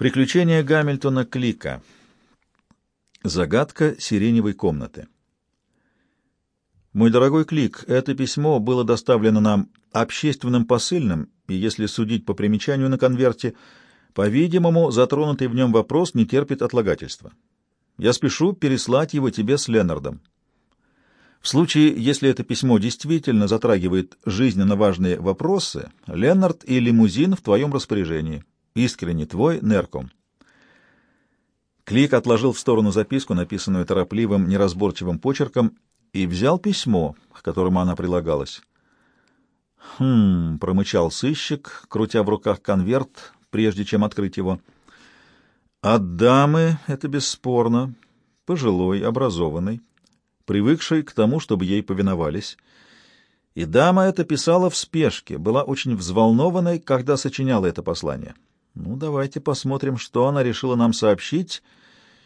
Приключения Гамильтона Клика. Загадка сиреневой комнаты. Мой дорогой Клик, это письмо было доставлено нам общественным посыльным, и если судить по примечанию на конверте, по-видимому, затронутый в нем вопрос не терпит отлагательства. Я спешу переслать его тебе с Ленардом. В случае, если это письмо действительно затрагивает жизненно важные вопросы, Ленард и лимузин в твоем распоряжении. Искренне твой, Нерком. Клик отложил в сторону записку, написанную торопливым, неразборчивым почерком, и взял письмо, к которому она прилагалась. «Хм...» — промычал сыщик, крутя в руках конверт, прежде чем открыть его. «От дамы это бесспорно, пожилой, образованный, привыкший к тому, чтобы ей повиновались». И дама это писала в спешке, была очень взволнованной, когда сочиняла это послание. Ну, давайте посмотрим, что она решила нам сообщить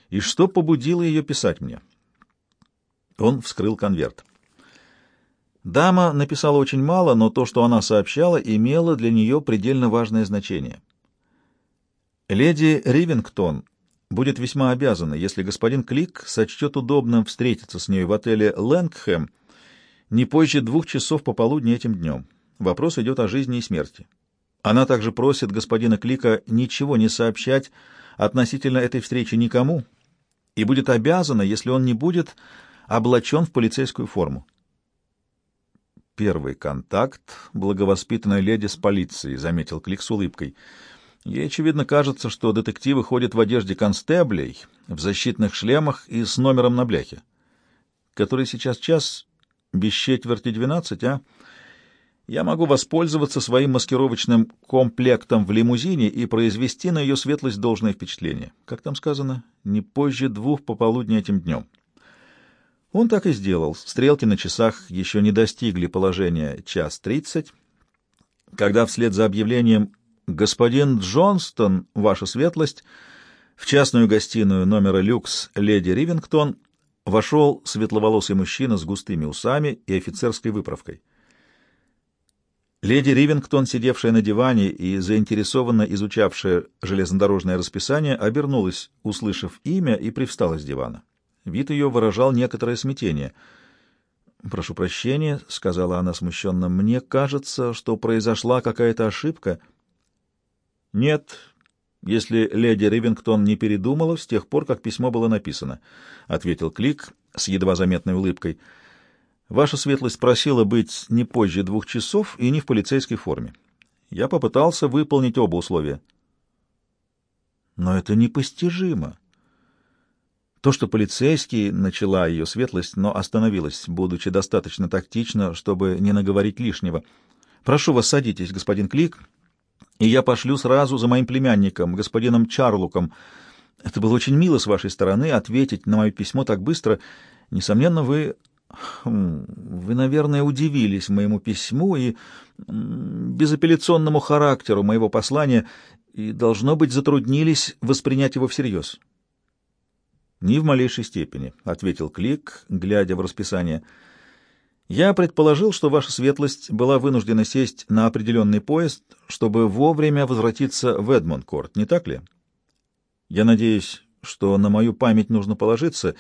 и что побудило ее писать мне. Он вскрыл конверт. Дама написала очень мало, но то, что она сообщала, имело для нее предельно важное значение. Леди Ривингтон будет весьма обязана, если господин Клик сочтет удобным встретиться с ней в отеле «Лэнгхэм» не позже двух часов пополудни этим днем. Вопрос идет о жизни и смерти. Она также просит господина Клика ничего не сообщать относительно этой встречи никому и будет обязана, если он не будет облачен в полицейскую форму. Первый контакт благовоспитанной леди с полицией, заметил Клик с улыбкой. Ей, очевидно, кажется, что детективы ходят в одежде констеблей, в защитных шлемах и с номером на бляхе. Который сейчас час без четверти двенадцать, а? Я могу воспользоваться своим маскировочным комплектом в лимузине и произвести на ее светлость должное впечатление. Как там сказано? Не позже двух пополудни этим днем. Он так и сделал. Стрелки на часах еще не достигли положения час тридцать, когда вслед за объявлением «Господин Джонстон, ваша светлость», в частную гостиную номера люкс леди Ривингтон вошел светловолосый мужчина с густыми усами и офицерской выправкой. Леди Ривингтон, сидевшая на диване и заинтересованно изучавшая железнодорожное расписание, обернулась, услышав имя, и привстала с дивана. Вид ее выражал некоторое смятение. «Прошу прощения», — сказала она смущенно, — «мне кажется, что произошла какая-то ошибка». «Нет, если леди Ривингтон не передумала с тех пор, как письмо было написано», — ответил Клик с едва заметной улыбкой. — Ваша светлость просила быть не позже двух часов и не в полицейской форме. Я попытался выполнить оба условия. Но это непостижимо. То, что полицейский начала ее светлость, но остановилась, будучи достаточно тактично, чтобы не наговорить лишнего. Прошу вас, садитесь, господин Клик, и я пошлю сразу за моим племянником, господином Чарлуком. Это было очень мило с вашей стороны ответить на мое письмо так быстро. Несомненно, вы Хм, вы, наверное, удивились моему письму и безапелляционному характеру моего послания и, должно быть, затруднились воспринять его всерьез. «Ни в малейшей степени», — ответил Клик, глядя в расписание. «Я предположил, что ваша светлость была вынуждена сесть на определенный поезд, чтобы вовремя возвратиться в Эдмонд-Корт, не так ли? Я надеюсь, что на мою память нужно положиться,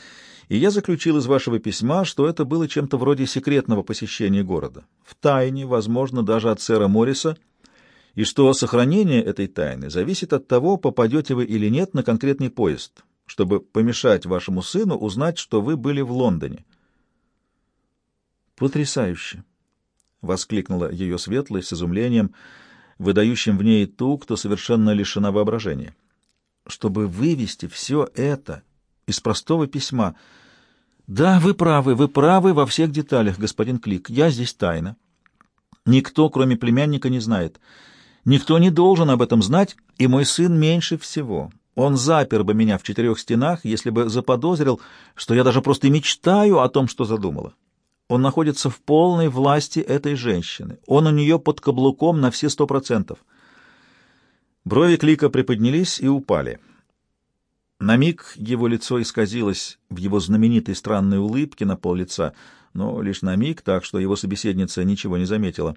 и я заключил из вашего письма, что это было чем-то вроде секретного посещения города, в тайне, возможно, даже от сэра Морриса, и что сохранение этой тайны зависит от того, попадете вы или нет на конкретный поезд, чтобы помешать вашему сыну узнать, что вы были в Лондоне. «Потрясающе!» — воскликнула ее светлость с изумлением, выдающим в ней ту, кто совершенно лишена воображения чтобы вывести все это из простого письма. Да, вы правы, вы правы во всех деталях, господин Клик. Я здесь тайна. Никто, кроме племянника, не знает. Никто не должен об этом знать, и мой сын меньше всего. Он запер бы меня в четырех стенах, если бы заподозрил, что я даже просто мечтаю о том, что задумала. Он находится в полной власти этой женщины. Он у нее под каблуком на все сто процентов. Брови Клика приподнялись и упали. На миг его лицо исказилось в его знаменитой странной улыбке на пол лица, но лишь на миг, так что его собеседница ничего не заметила.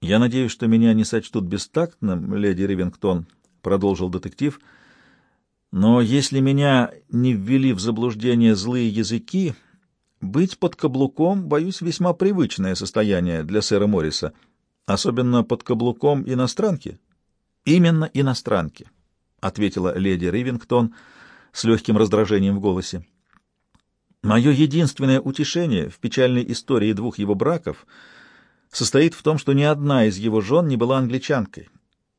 «Я надеюсь, что меня не сочтут бестактным, леди Ривингтон», продолжил детектив. Но если меня не ввели в заблуждение злые языки, быть под каблуком, боюсь, весьма привычное состояние для сэра Морриса, особенно под каблуком иностранки. Именно иностранки, ответила леди Ривингтон с легким раздражением в голосе. Мое единственное утешение в печальной истории двух его браков состоит в том, что ни одна из его жен не была англичанкой.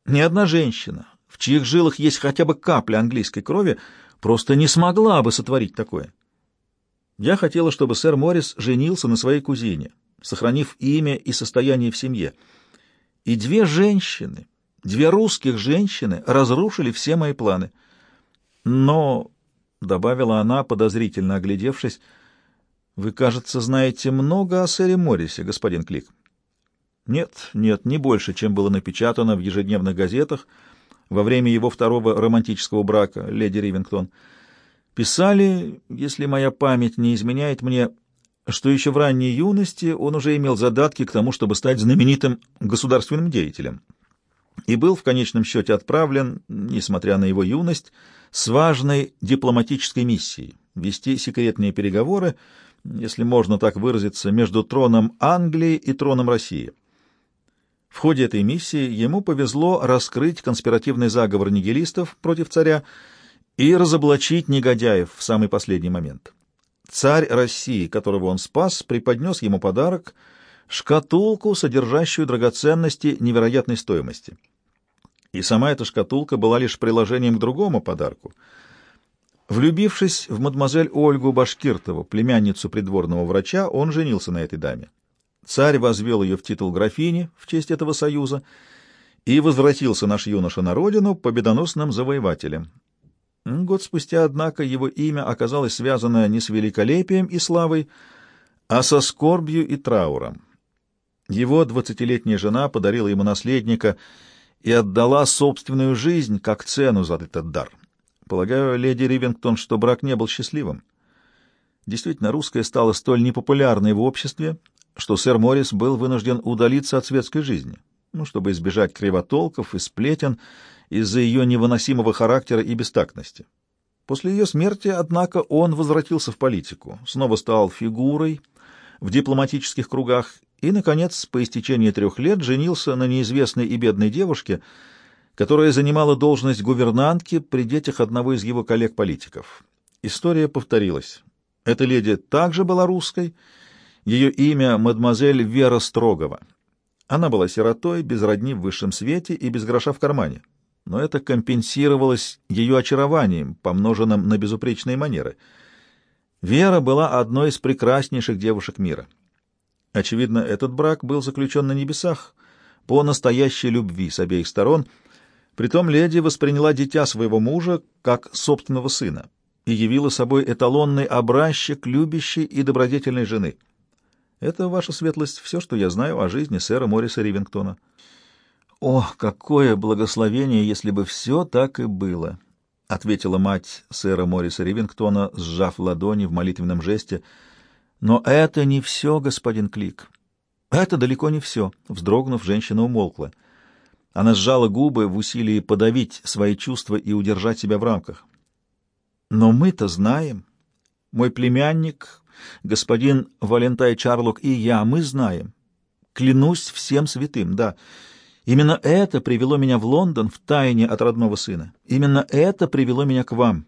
Ни одна женщина, в чьих жилах есть хотя бы капля английской крови, просто не смогла бы сотворить такое. Я хотела, чтобы сэр Моррис женился на своей кузине, сохранив имя и состояние в семье. И две женщины, две русских женщины разрушили все мои планы. Но, — добавила она, подозрительно оглядевшись, — вы, кажется, знаете много о сэре Моррисе, господин Клик. Нет, нет, не больше, чем было напечатано в ежедневных газетах — во время его второго романтического брака, леди Ривингтон. Писали, если моя память не изменяет мне, что еще в ранней юности он уже имел задатки к тому, чтобы стать знаменитым государственным деятелем, и был в конечном счете отправлен, несмотря на его юность, с важной дипломатической миссией — вести секретные переговоры, если можно так выразиться, между троном Англии и троном России. В ходе этой миссии ему повезло раскрыть конспиративный заговор нигилистов против царя и разоблачить негодяев в самый последний момент. Царь России, которого он спас, преподнес ему подарок — шкатулку, содержащую драгоценности невероятной стоимости. И сама эта шкатулка была лишь приложением к другому подарку. Влюбившись в мадемуазель Ольгу Башкиртову, племянницу придворного врача, он женился на этой даме. Царь возвел ее в титул графини в честь этого союза, и возвратился наш юноша на родину победоносным завоевателем. Год спустя, однако, его имя оказалось связано не с великолепием и славой, а со скорбью и трауром. Его двадцатилетняя жена подарила ему наследника и отдала собственную жизнь как цену за этот дар. Полагаю, леди Ривингтон, что брак не был счастливым. Действительно, русская стала столь непопулярной в обществе, что сэр Моррис был вынужден удалиться от светской жизни, ну, чтобы избежать кривотолков и сплетен из-за ее невыносимого характера и бестактности. После ее смерти, однако, он возвратился в политику, снова стал фигурой в дипломатических кругах и, наконец, по истечении трех лет женился на неизвестной и бедной девушке, которая занимала должность гувернантки при детях одного из его коллег-политиков. История повторилась. Эта леди также была русской, ее имя — мадемуазель Вера Строгова. Она была сиротой, без родни в высшем свете и без гроша в кармане. Но это компенсировалось ее очарованием, помноженным на безупречные манеры. Вера была одной из прекраснейших девушек мира. Очевидно, этот брак был заключен на небесах по настоящей любви с обеих сторон. Притом леди восприняла дитя своего мужа как собственного сына и явила собой эталонный образчик любящей и добродетельной жены — это, ваша светлость, все, что я знаю о жизни сэра Морриса Ривингтона. О, какое благословение, если бы все так и было! — ответила мать сэра Морриса Ривингтона, сжав ладони в молитвенном жесте. «Но это не все, господин Клик. Это далеко не все», — вздрогнув, женщина умолкла. Она сжала губы в усилии подавить свои чувства и удержать себя в рамках. «Но мы-то знаем. Мой племянник Господин Валентай Чарлок и я, мы знаем. Клянусь всем святым, да. Именно это привело меня в Лондон в тайне от родного сына. Именно это привело меня к вам.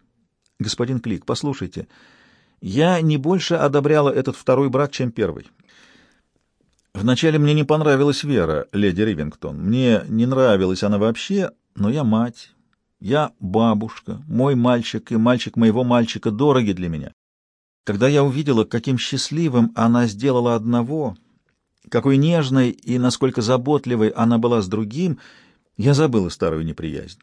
Господин Клик, послушайте, я не больше одобряла этот второй брак, чем первый. Вначале мне не понравилась Вера, леди Ривингтон. Мне не нравилась она вообще, но я мать, я бабушка, мой мальчик и мальчик моего мальчика дороги для меня. Когда я увидела, каким счастливым она сделала одного, какой нежной и насколько заботливой она была с другим, я забыла старую неприязнь.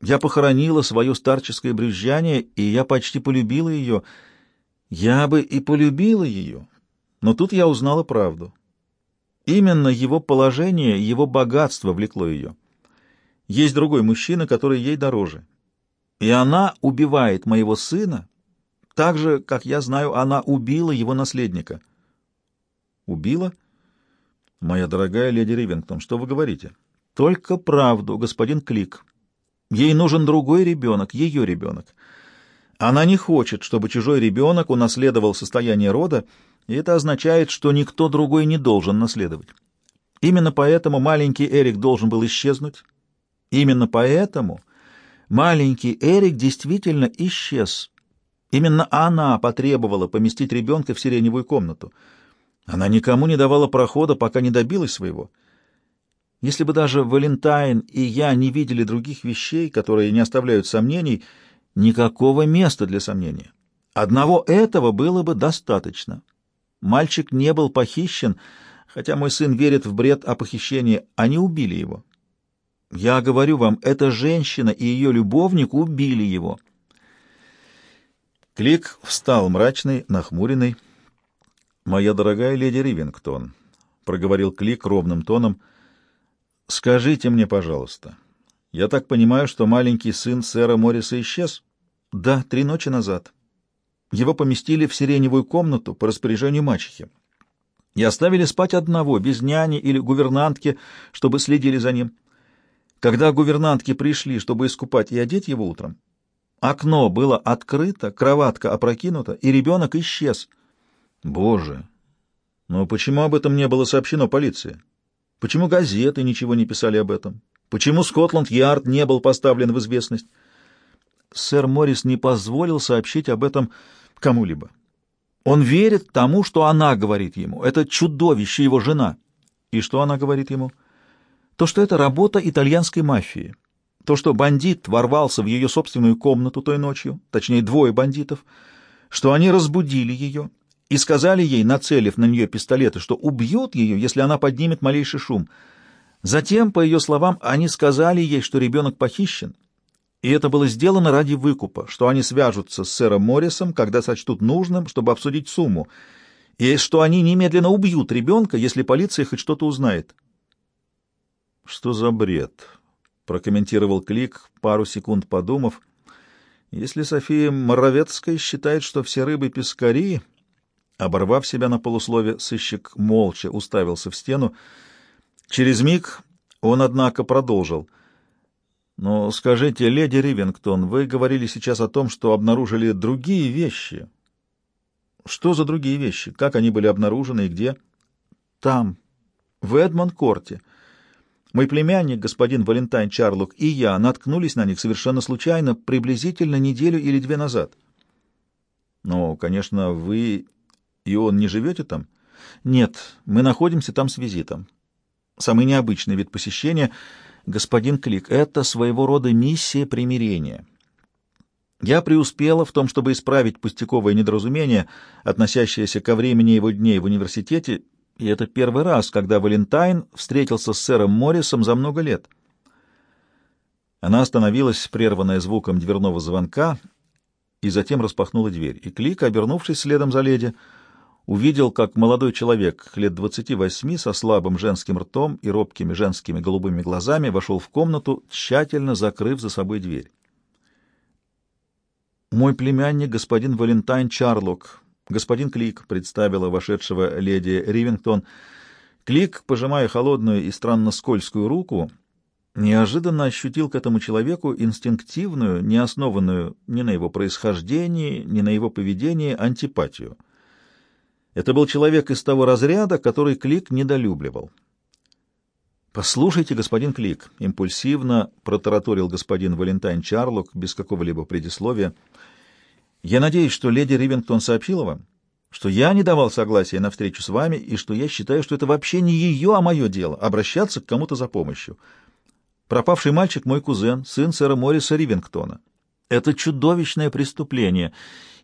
Я похоронила свое старческое брюзжание, и я почти полюбила ее. Я бы и полюбила ее, но тут я узнала правду. Именно его положение, его богатство влекло ее. Есть другой мужчина, который ей дороже. И она убивает моего сына, так же, как я знаю, она убила его наследника. Убила? Моя дорогая леди Ривингтон, что вы говорите? Только правду, господин Клик. Ей нужен другой ребенок, ее ребенок. Она не хочет, чтобы чужой ребенок унаследовал состояние рода, и это означает, что никто другой не должен наследовать. Именно поэтому маленький Эрик должен был исчезнуть. Именно поэтому маленький Эрик действительно исчез. Именно она потребовала поместить ребенка в сиреневую комнату. Она никому не давала прохода, пока не добилась своего. Если бы даже Валентайн и я не видели других вещей, которые не оставляют сомнений, никакого места для сомнения. Одного этого было бы достаточно. Мальчик не был похищен, хотя мой сын верит в бред о похищении, они убили его. Я говорю вам, эта женщина и ее любовник убили его. Клик встал мрачный, нахмуренный. «Моя дорогая леди Ривингтон», — проговорил Клик ровным тоном, — «скажите мне, пожалуйста, я так понимаю, что маленький сын сэра Морриса исчез?» «Да, три ночи назад. Его поместили в сиреневую комнату по распоряжению мачехи и оставили спать одного, без няни или гувернантки, чтобы следили за ним. Когда гувернантки пришли, чтобы искупать и одеть его утром, окно было открыто, кроватка опрокинута, и ребенок исчез. Боже! Но почему об этом не было сообщено полиции? Почему газеты ничего не писали об этом? Почему Скотланд-Ярд не был поставлен в известность? Сэр Моррис не позволил сообщить об этом кому-либо. Он верит тому, что она говорит ему. Это чудовище его жена. И что она говорит ему? То, что это работа итальянской мафии. То, что бандит ворвался в ее собственную комнату той ночью, точнее, двое бандитов, что они разбудили ее и сказали ей, нацелив на нее пистолеты, что убьют ее, если она поднимет малейший шум. Затем, по ее словам, они сказали ей, что ребенок похищен, и это было сделано ради выкупа, что они свяжутся с сэром Моррисом, когда сочтут нужным, чтобы обсудить сумму, и что они немедленно убьют ребенка, если полиция хоть что-то узнает. «Что за бред?» — прокомментировал Клик, пару секунд подумав. «Если София Моровецкая считает, что все рыбы пескари...» Оборвав себя на полуслове, сыщик молча уставился в стену. Через миг он, однако, продолжил — но скажите, леди Ривингтон, вы говорили сейчас о том, что обнаружили другие вещи. Что за другие вещи? Как они были обнаружены и где? Там, в Эдмонд-корте. Мой племянник, господин Валентайн Чарлук, и я наткнулись на них совершенно случайно, приблизительно неделю или две назад. Но, конечно, вы и он не живете там? Нет, мы находимся там с визитом. Самый необычный вид посещения — господин Клик, это своего рода миссия примирения. Я преуспела в том, чтобы исправить пустяковое недоразумение, относящееся ко времени его дней в университете, и это первый раз, когда Валентайн встретился с сэром Моррисом за много лет. Она остановилась, прерванная звуком дверного звонка, и затем распахнула дверь, и Клик, обернувшись следом за леди, — увидел, как молодой человек лет двадцати восьми со слабым женским ртом и робкими женскими голубыми глазами вошел в комнату, тщательно закрыв за собой дверь. «Мой племянник, господин Валентайн Чарлок, господин Клик», — представила вошедшего леди Ривингтон. Клик, пожимая холодную и странно скользкую руку, неожиданно ощутил к этому человеку инстинктивную, не основанную ни на его происхождении, ни на его поведении антипатию. Это был человек из того разряда, который Клик недолюбливал. «Послушайте, господин Клик», — импульсивно протараторил господин Валентайн Чарлок без какого-либо предисловия, «я надеюсь, что леди Ривингтон сообщила вам, что я не давал согласия на встречу с вами и что я считаю, что это вообще не ее, а мое дело — обращаться к кому-то за помощью. Пропавший мальчик — мой кузен, сын сэра Морриса Ривингтона. Это чудовищное преступление.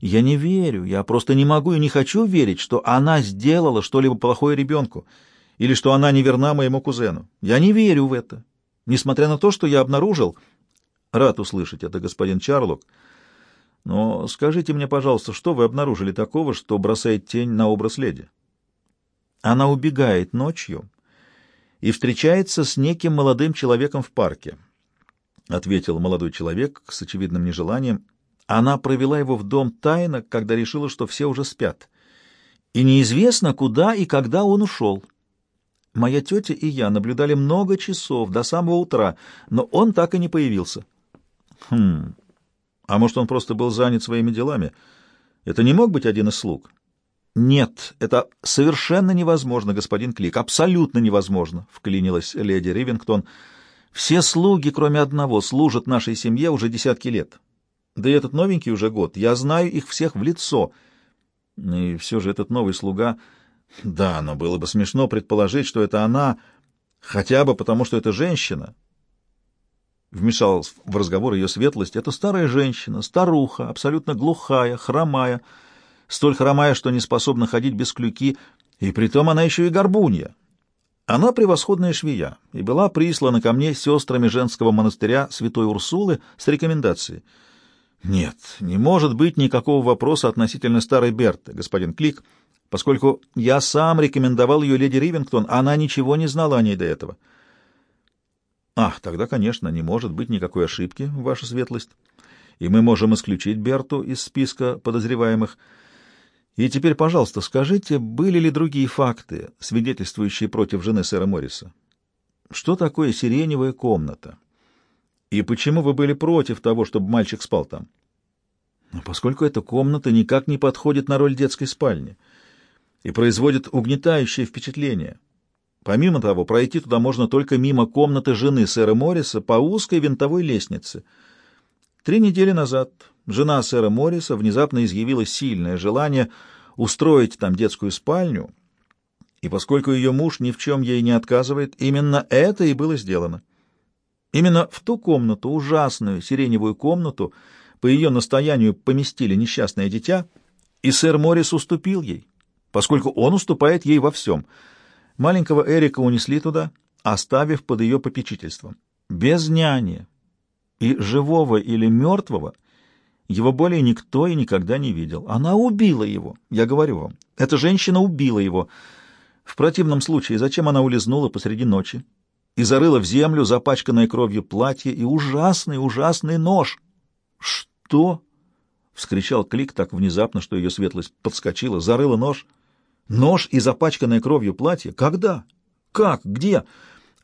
Я не верю, я просто не могу и не хочу верить, что она сделала что-либо плохое ребенку, или что она не верна моему кузену. Я не верю в это, несмотря на то, что я обнаружил. Рад услышать это, господин Чарлок. Но скажите мне, пожалуйста, что вы обнаружили такого, что бросает тень на образ леди? Она убегает ночью и встречается с неким молодым человеком в парке. — ответил молодой человек с очевидным нежеланием. Она провела его в дом тайно, когда решила, что все уже спят. И неизвестно, куда и когда он ушел. Моя тетя и я наблюдали много часов до самого утра, но он так и не появился. Хм. А может, он просто был занят своими делами? Это не мог быть один из слуг? Нет, это совершенно невозможно, господин Клик, абсолютно невозможно, вклинилась леди Ривингтон. Все слуги, кроме одного, служат нашей семье уже десятки лет. Да и этот новенький уже год. Я знаю их всех в лицо. И все же этот новый слуга... Да, но было бы смешно предположить, что это она, хотя бы потому, что это женщина. Вмешалась в разговор ее светлость. Это старая женщина, старуха, абсолютно глухая, хромая, столь хромая, что не способна ходить без клюки, и притом она еще и горбунья. Она превосходная швея и была прислана ко мне сестрами женского монастыря святой Урсулы с рекомендацией. Нет, не может быть никакого вопроса относительно старой Берты, господин Клик, поскольку я сам рекомендовал ее леди Ривингтон, а она ничего не знала о ней до этого. Ах, тогда, конечно, не может быть никакой ошибки, ваша светлость, и мы можем исключить Берту из списка подозреваемых. И теперь, пожалуйста, скажите, были ли другие факты, свидетельствующие против жены сэра Морриса? Что такое сиреневая комната? И почему вы были против того, чтобы мальчик спал там? Ну, поскольку эта комната никак не подходит на роль детской спальни и производит угнетающее впечатление. Помимо того, пройти туда можно только мимо комнаты жены сэра Морриса по узкой винтовой лестнице. Три недели назад жена сэра Морриса внезапно изъявила сильное желание устроить там детскую спальню, и поскольку ее муж ни в чем ей не отказывает, именно это и было сделано. Именно в ту комнату, ужасную сиреневую комнату, по ее настоянию поместили несчастное дитя, и сэр Моррис уступил ей, поскольку он уступает ей во всем. Маленького Эрика унесли туда, оставив под ее попечительством. Без няни. И живого или мертвого его более никто и никогда не видел. Она убила его, я говорю вам. Эта женщина убила его. В противном случае зачем она улизнула посреди ночи? и зарыла в землю запачканное кровью платье и ужасный, ужасный нож. «Что?» — вскричал Клик так внезапно, что ее светлость подскочила. «Зарыла нож? Нож и запачканное кровью платье? Когда? Как? Где?»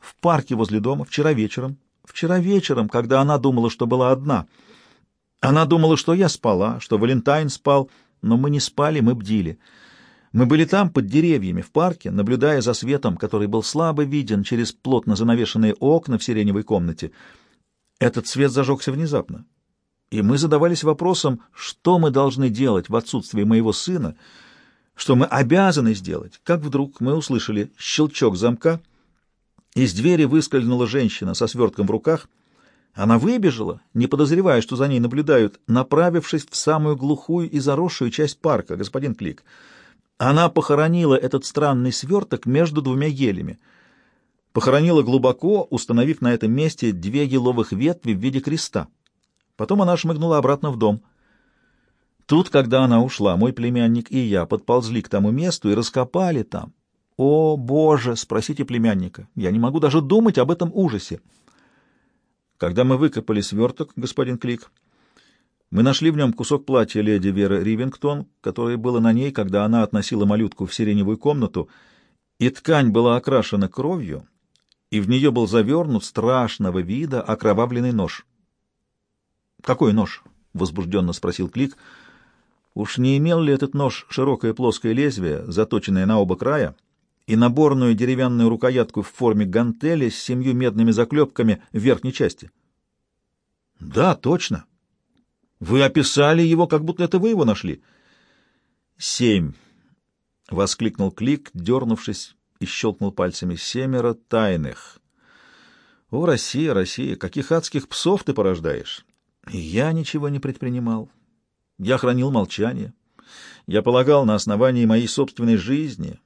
«В парке возле дома, вчера вечером. Вчера вечером, когда она думала, что была одна. Она думала, что я спала, что Валентайн спал, но мы не спали, мы бдили». Мы были там, под деревьями, в парке, наблюдая за светом, который был слабо виден через плотно занавешенные окна в сиреневой комнате. Этот свет зажегся внезапно. И мы задавались вопросом, что мы должны делать в отсутствие моего сына, что мы обязаны сделать, как вдруг мы услышали щелчок замка, из двери выскользнула женщина со свертком в руках. Она выбежала, не подозревая, что за ней наблюдают, направившись в самую глухую и заросшую часть парка, господин Клик — она похоронила этот странный сверток между двумя елями. Похоронила глубоко, установив на этом месте две еловых ветви в виде креста. Потом она шмыгнула обратно в дом. Тут, когда она ушла, мой племянник и я подползли к тому месту и раскопали там. О, Боже, спросите племянника. Я не могу даже думать об этом ужасе. Когда мы выкопали сверток, господин Клик, мы нашли в нем кусок платья леди Веры Ривингтон, которое было на ней, когда она относила малютку в сиреневую комнату, и ткань была окрашена кровью, и в нее был завернут страшного вида окровавленный нож. «Какой нож?» — возбужденно спросил Клик. «Уж не имел ли этот нож широкое плоское лезвие, заточенное на оба края, и наборную деревянную рукоятку в форме гантели с семью медными заклепками в верхней части?» «Да, точно», вы описали его, как будто это вы его нашли. Семь. — воскликнул Клик, дернувшись и щелкнул пальцами. «Семеро тайных!» «О, Россия, Россия, каких адских псов ты порождаешь!» Я ничего не предпринимал. Я хранил молчание. Я полагал на основании моей собственной жизни,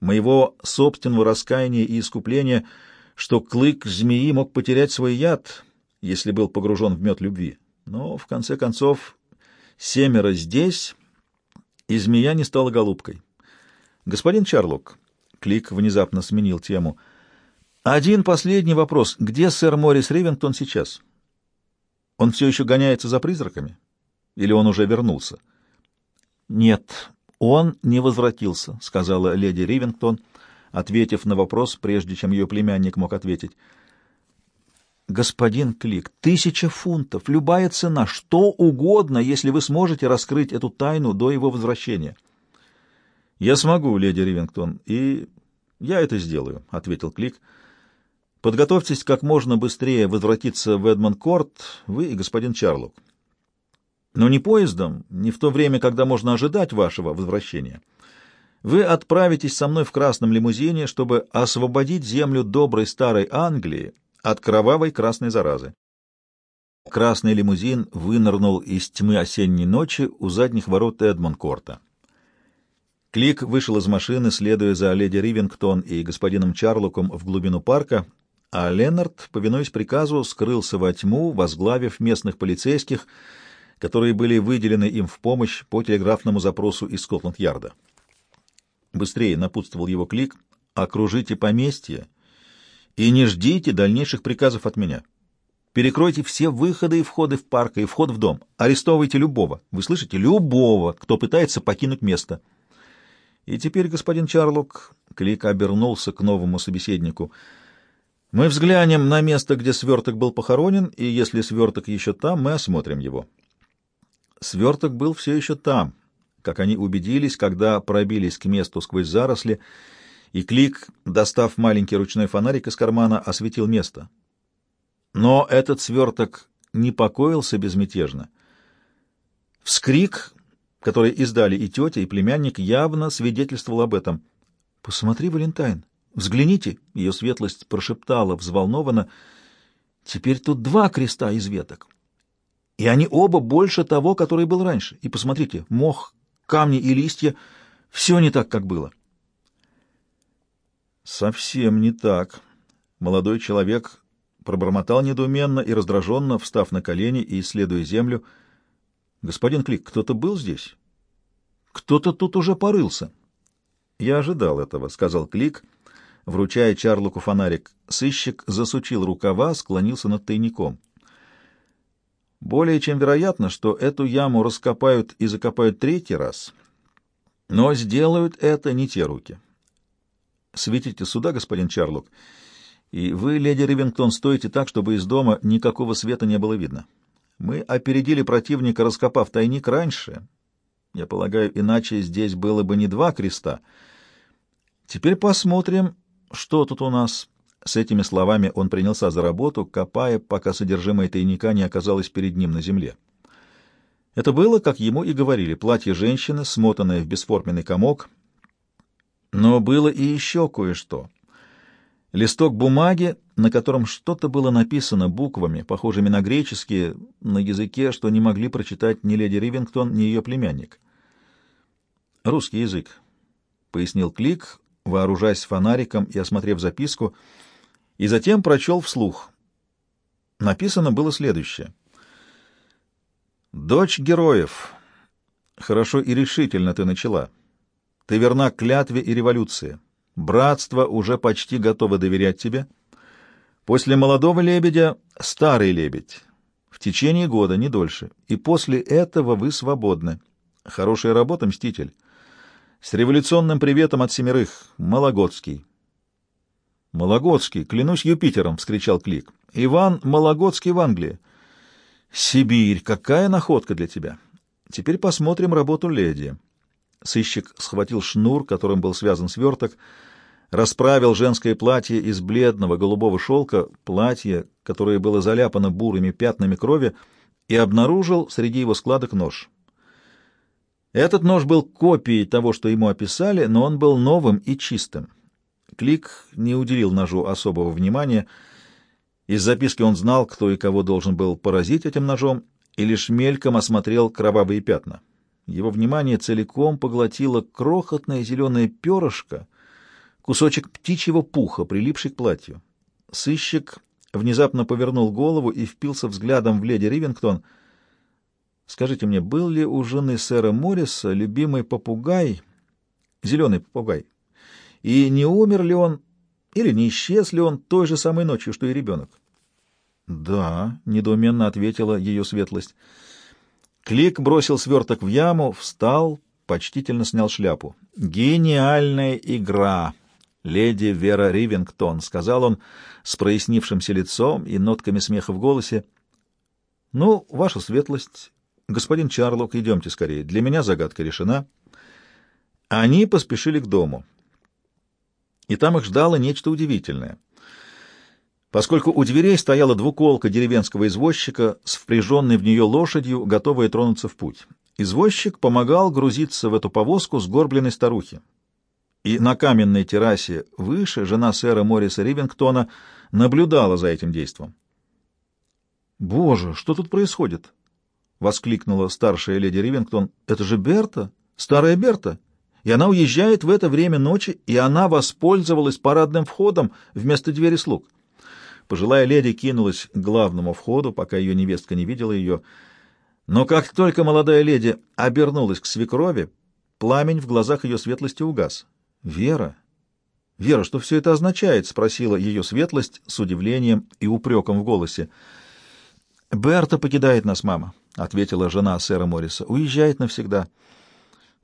моего собственного раскаяния и искупления, что клык змеи мог потерять свой яд, если был погружен в мед любви. Но, в конце концов, семеро здесь, и змея не стала голубкой. Господин Чарлок, Клик внезапно сменил тему. Один последний вопрос. Где сэр Моррис Ривентон сейчас? Он все еще гоняется за призраками? Или он уже вернулся? Нет, он не возвратился, сказала леди Ривентон, ответив на вопрос, прежде чем ее племянник мог ответить. Господин Клик, тысяча фунтов, любая цена, что угодно, если вы сможете раскрыть эту тайну до его возвращения. Я смогу, леди Ривингтон, и я это сделаю, — ответил Клик. Подготовьтесь как можно быстрее возвратиться в Эдмонд-Корт, вы и господин Чарлок. Но не поездом, не в то время, когда можно ожидать вашего возвращения. Вы отправитесь со мной в красном лимузине, чтобы освободить землю доброй старой Англии от кровавой красной заразы. Красный лимузин вынырнул из тьмы осенней ночи у задних ворот Эдмон-Корта. Клик вышел из машины, следуя за леди Ривингтон и господином Чарлоком в глубину парка, а Леннард, повинуясь приказу, скрылся во тьму, возглавив местных полицейских, которые были выделены им в помощь по телеграфному запросу из Скотланд-Ярда. Быстрее напутствовал его Клик, окружите поместье и не ждите дальнейших приказов от меня. Перекройте все выходы и входы в парк и вход в дом. Арестовывайте любого, вы слышите, любого, кто пытается покинуть место. И теперь, господин Чарлок, Клик обернулся к новому собеседнику — мы взглянем на место, где сверток был похоронен, и если сверток еще там, мы осмотрим его. Сверток был все еще там, как они убедились, когда пробились к месту сквозь заросли, и Клик, достав маленький ручной фонарик из кармана, осветил место. Но этот сверток не покоился безмятежно. Вскрик, который издали и тетя, и племянник, явно свидетельствовал об этом. «Посмотри, Валентайн, Взгляните, ее светлость прошептала взволнованно. Теперь тут два креста из веток. И они оба больше того, который был раньше. И посмотрите, мох, камни и листья — все не так, как было. Совсем не так. Молодой человек пробормотал недоуменно и раздраженно, встав на колени и исследуя землю. «Господин Клик, кто-то был здесь? Кто-то тут уже порылся». «Я ожидал этого», — сказал Клик, — Вручая Чарлоку фонарик, сыщик засучил рукава, склонился над тайником. Более чем вероятно, что эту яму раскопают и закопают третий раз, но сделают это не те руки. Светите сюда, господин Чарлок, и вы, леди Ривингтон, стоите так, чтобы из дома никакого света не было видно. Мы опередили противника, раскопав тайник раньше. Я полагаю, иначе здесь было бы не два креста. Теперь посмотрим, что тут у нас? С этими словами он принялся за работу, копая, пока содержимое тайника не оказалось перед ним на земле. Это было, как ему и говорили, платье женщины, смотанное в бесформенный комок. Но было и еще кое-что. Листок бумаги, на котором что-то было написано буквами, похожими на греческие, на языке, что не могли прочитать ни леди Ривингтон, ни ее племянник. «Русский язык», — пояснил Клик, вооружаясь фонариком и осмотрев записку, и затем прочел вслух. Написано было следующее. «Дочь героев, хорошо и решительно ты начала. Ты верна клятве и революции. Братство уже почти готово доверять тебе. После молодого лебедя — старый лебедь. В течение года, не дольше. И после этого вы свободны. Хорошая работа, мститель». С революционным приветом от семерых. Малогодский. Малогодский, клянусь Юпитером, вскричал Клик. Иван Малогодский в Англии. Сибирь, какая находка для тебя. Теперь посмотрим работу леди. Сыщик схватил шнур, которым был связан сверток, расправил женское платье из бледного голубого шелка, платье, которое было заляпано бурыми пятнами крови, и обнаружил среди его складок нож. Этот нож был копией того, что ему описали, но он был новым и чистым. Клик не уделил ножу особого внимания. Из записки он знал, кто и кого должен был поразить этим ножом, и лишь мельком осмотрел кровавые пятна. Его внимание целиком поглотило крохотное зеленое перышко, кусочек птичьего пуха, прилипший к платью. Сыщик внезапно повернул голову и впился взглядом в леди Ривингтон — Скажите мне, был ли у жены сэра Морриса любимый попугай, зеленый попугай, и не умер ли он или не исчез ли он той же самой ночью, что и ребенок? — Да, — недоуменно ответила ее светлость. Клик бросил сверток в яму, встал, почтительно снял шляпу. — Гениальная игра! леди Вера Ривингтон», — сказал он с прояснившимся лицом и нотками смеха в голосе. «Ну, ваша светлость, господин Чарлок, идемте скорее. Для меня загадка решена». Они поспешили к дому. И там их ждало нечто удивительное. Поскольку у дверей стояла двуколка деревенского извозчика с впряженной в нее лошадью, готовая тронуться в путь. Извозчик помогал грузиться в эту повозку с горбленной старухи и на каменной террасе выше жена сэра Морриса Ривингтона наблюдала за этим действом. «Боже, что тут происходит?» — воскликнула старшая леди Ривингтон. «Это же Берта, старая Берта, и она уезжает в это время ночи, и она воспользовалась парадным входом вместо двери слуг». Пожилая леди кинулась к главному входу, пока ее невестка не видела ее. Но как только молодая леди обернулась к свекрови, пламень в глазах ее светлости угас. Вера? Вера, что все это означает? спросила ее светлость с удивлением и упреком в голосе. Берта покидает нас, мама, ответила жена сэра Морриса. Уезжает навсегда.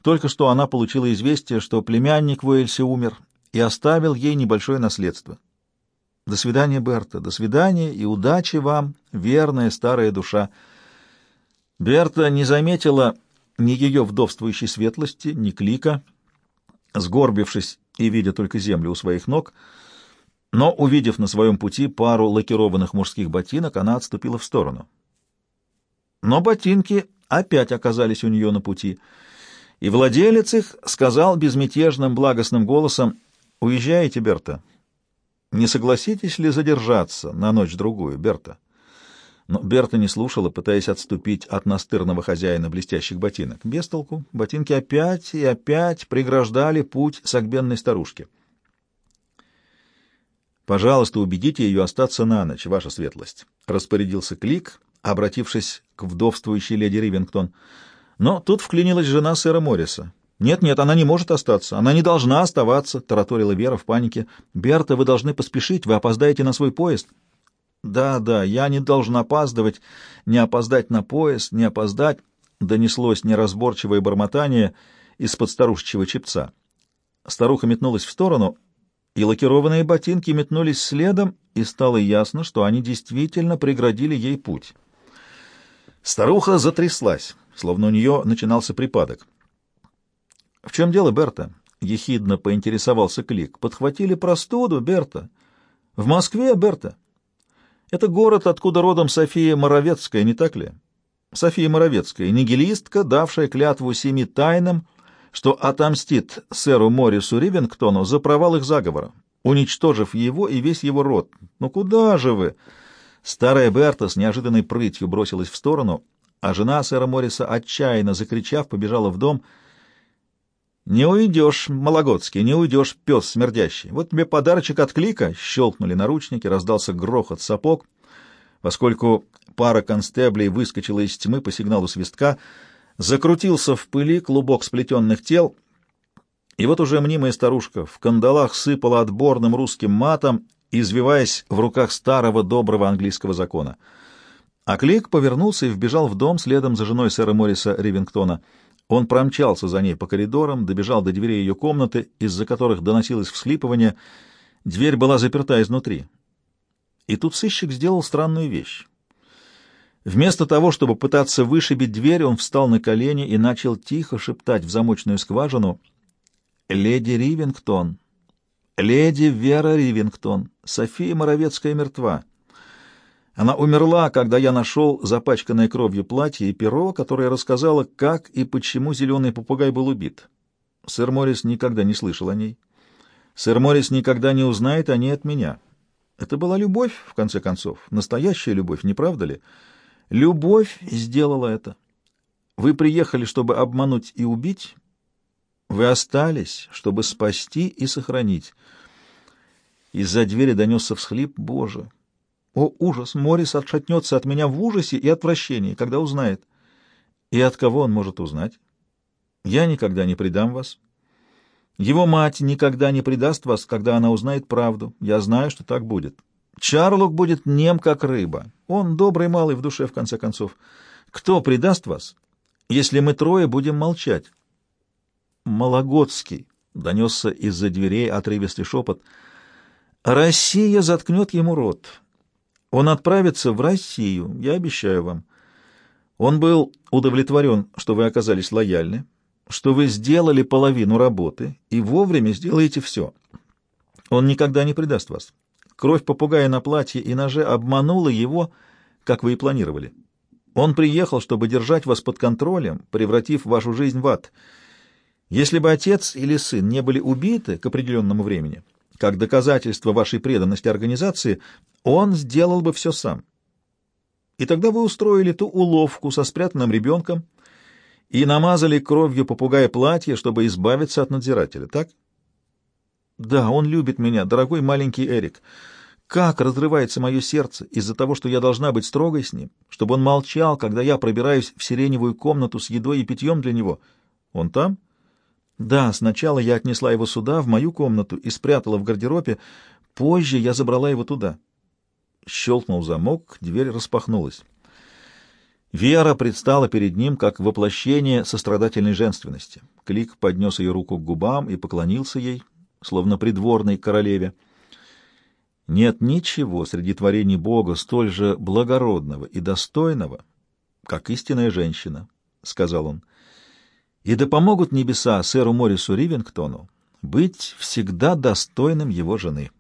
Только что она получила известие, что племянник в умер и оставил ей небольшое наследство. До свидания, Берта, до свидания и удачи вам, верная старая душа. Берта не заметила ни ее вдовствующей светлости, ни клика, — сгорбившись и видя только землю у своих ног, но, увидев на своем пути пару лакированных мужских ботинок, она отступила в сторону. Но ботинки опять оказались у нее на пути, и владелец их сказал безмятежным благостным голосом «Уезжаете, Берта? Не согласитесь ли задержаться на ночь-другую, Берта?» Но Берта не слушала, пытаясь отступить от настырного хозяина блестящих ботинок. Без толку. Ботинки опять и опять преграждали путь согбенной старушке. «Пожалуйста, убедите ее остаться на ночь, ваша светлость», — распорядился Клик, обратившись к вдовствующей леди Ривингтон. Но тут вклинилась жена сэра Морриса. «Нет-нет, она не может остаться, она не должна оставаться», — тараторила Вера в панике. «Берта, вы должны поспешить, вы опоздаете на свой поезд». Да, да, я не должен опаздывать, не опоздать на поезд, не опоздать, донеслось неразборчивое бормотание из-под старушечьего чепца. Старуха метнулась в сторону, и лакированные ботинки метнулись следом, и стало ясно, что они действительно преградили ей путь. Старуха затряслась, словно у нее начинался припадок. — В чем дело, Берта? — ехидно поинтересовался Клик. — Подхватили простуду, Берта? — В Москве, Берта? Это город, откуда родом София Моровецкая, не так ли? София Моровецкая, нигилистка, давшая клятву семи тайнам, что отомстит сэру Моррису Ривингтону за провал их заговора, уничтожив его и весь его род. Ну куда же вы? Старая Берта с неожиданной прытью бросилась в сторону, а жена сэра Морриса, отчаянно закричав, побежала в дом — «Не уйдешь, Малогодский, не уйдешь, пес смердящий. Вот тебе подарочек от клика!» Щелкнули наручники, раздался грохот сапог. Поскольку пара констеблей выскочила из тьмы по сигналу свистка, закрутился в пыли клубок сплетенных тел, и вот уже мнимая старушка в кандалах сыпала отборным русским матом, извиваясь в руках старого доброго английского закона. А Клик повернулся и вбежал в дом следом за женой сэра Морриса Ривингтона — он промчался за ней по коридорам, добежал до дверей ее комнаты, из-за которых доносилось всхлипывание. Дверь была заперта изнутри. И тут сыщик сделал странную вещь. Вместо того, чтобы пытаться вышибить дверь, он встал на колени и начал тихо шептать в замочную скважину «Леди Ривингтон! Леди Вера Ривингтон! София Моровецкая мертва!» Она умерла, когда я нашел запачканное кровью платье и перо, которое рассказало, как и почему зеленый попугай был убит. Сэр Моррис никогда не слышал о ней. Сэр Моррис никогда не узнает о ней от меня. Это была любовь, в конце концов, настоящая любовь, не правда ли? Любовь сделала это. Вы приехали, чтобы обмануть и убить. Вы остались, чтобы спасти и сохранить. Из-за двери донесся всхлип «Боже!» О, ужас! Морис отшатнется от меня в ужасе и отвращении, когда узнает. И от кого он может узнать? Я никогда не предам вас. Его мать никогда не предаст вас, когда она узнает правду. Я знаю, что так будет. Чарлок будет нем, как рыба. Он добрый малый в душе, в конце концов. Кто предаст вас, если мы трое будем молчать? Малогодский, донесся из-за дверей отрывистый шепот. Россия заткнет ему рот. Он отправится в Россию, я обещаю вам. Он был удовлетворен, что вы оказались лояльны, что вы сделали половину работы и вовремя сделаете все. Он никогда не предаст вас. Кровь попугая на платье и ноже обманула его, как вы и планировали. Он приехал, чтобы держать вас под контролем, превратив вашу жизнь в ад. Если бы отец или сын не были убиты к определенному времени, как доказательство вашей преданности организации, он сделал бы все сам. И тогда вы устроили ту уловку со спрятанным ребенком и намазали кровью попугая платье, чтобы избавиться от надзирателя, так? Да, он любит меня, дорогой маленький Эрик. Как разрывается мое сердце из-за того, что я должна быть строгой с ним, чтобы он молчал, когда я пробираюсь в сиреневую комнату с едой и питьем для него. Он там? Да, сначала я отнесла его сюда, в мою комнату, и спрятала в гардеробе. Позже я забрала его туда. Щелкнул замок, дверь распахнулась. Вера предстала перед ним как воплощение сострадательной женственности. Клик поднес ее руку к губам и поклонился ей, словно придворной королеве. Нет ничего среди творений Бога столь же благородного и достойного, как истинная женщина, — сказал он. И да помогут небеса сэру Морису Ривингтону быть всегда достойным его жены.